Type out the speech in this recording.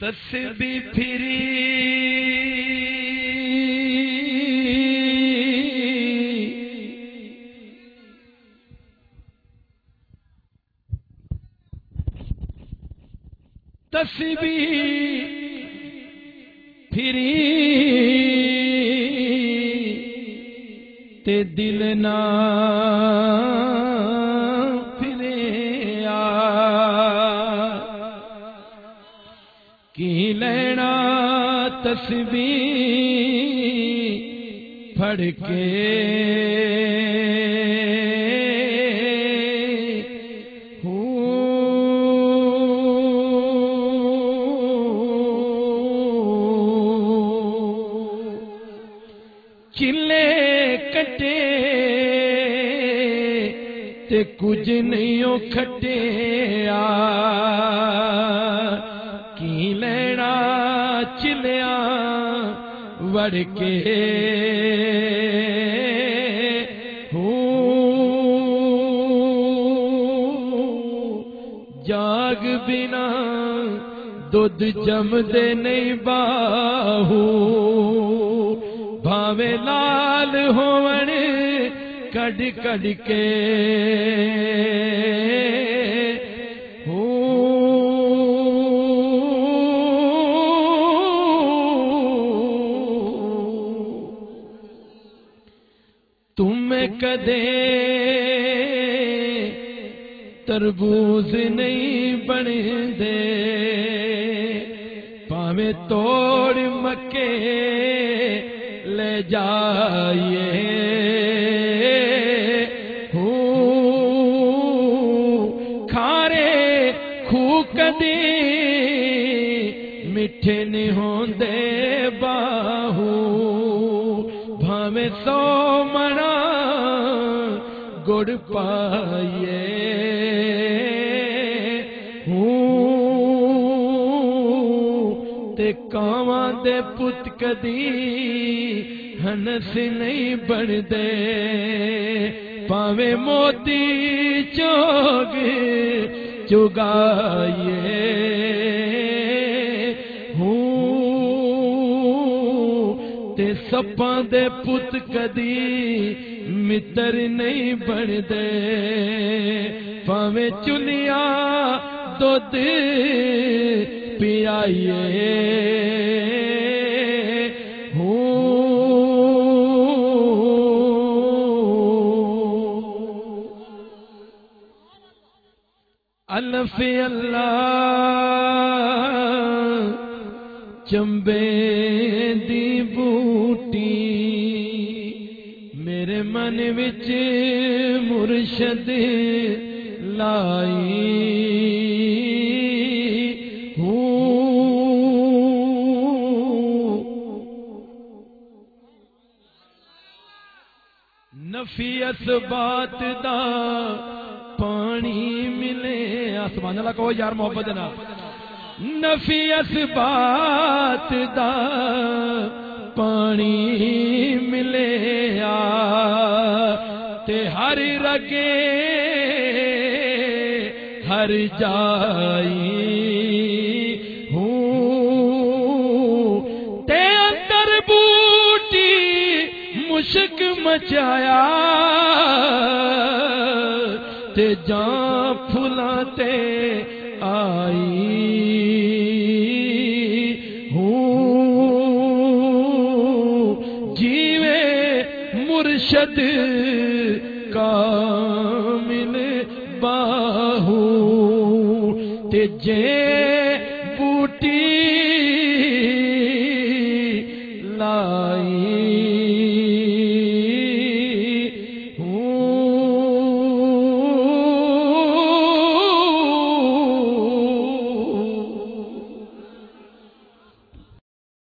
تسبی free تسبی free تے دل نہ تسبی پھڑ کے تے کچھ نہیں کھٹے کی لینا چلیا وڑ کے جاگ بنا دودھ جم دے نہیں باہو بھاوے لال ہون کڈ کڈ کے کدے تربوز نہیں بن دے پاویں توڑ مکے لے جائیے۔ کھارے کدی میٹھے نہیں ہوندے باہو بھاویں سو منا گڑ پائیے۔ تے کاواں دے پت کدی ہنس نہیں بن دے پاویں موتی چوگ چگائیے تے سپاں دے پت کدی متر نہیں بن دے پاویں چلیا دودھ پیائیے۔ الف اللہ چمبے دی من وچ مرشد لائی نفی اسبات دا پانی ملے آسمان اللہ کو یار محبت نا نفی اسبات دا پانی تے ہر رگے ہر جائی تے اندر بوٹی مشک مچایا۔ تے جان پھلا تے آئی۔ مرشد کامل باہو تے جے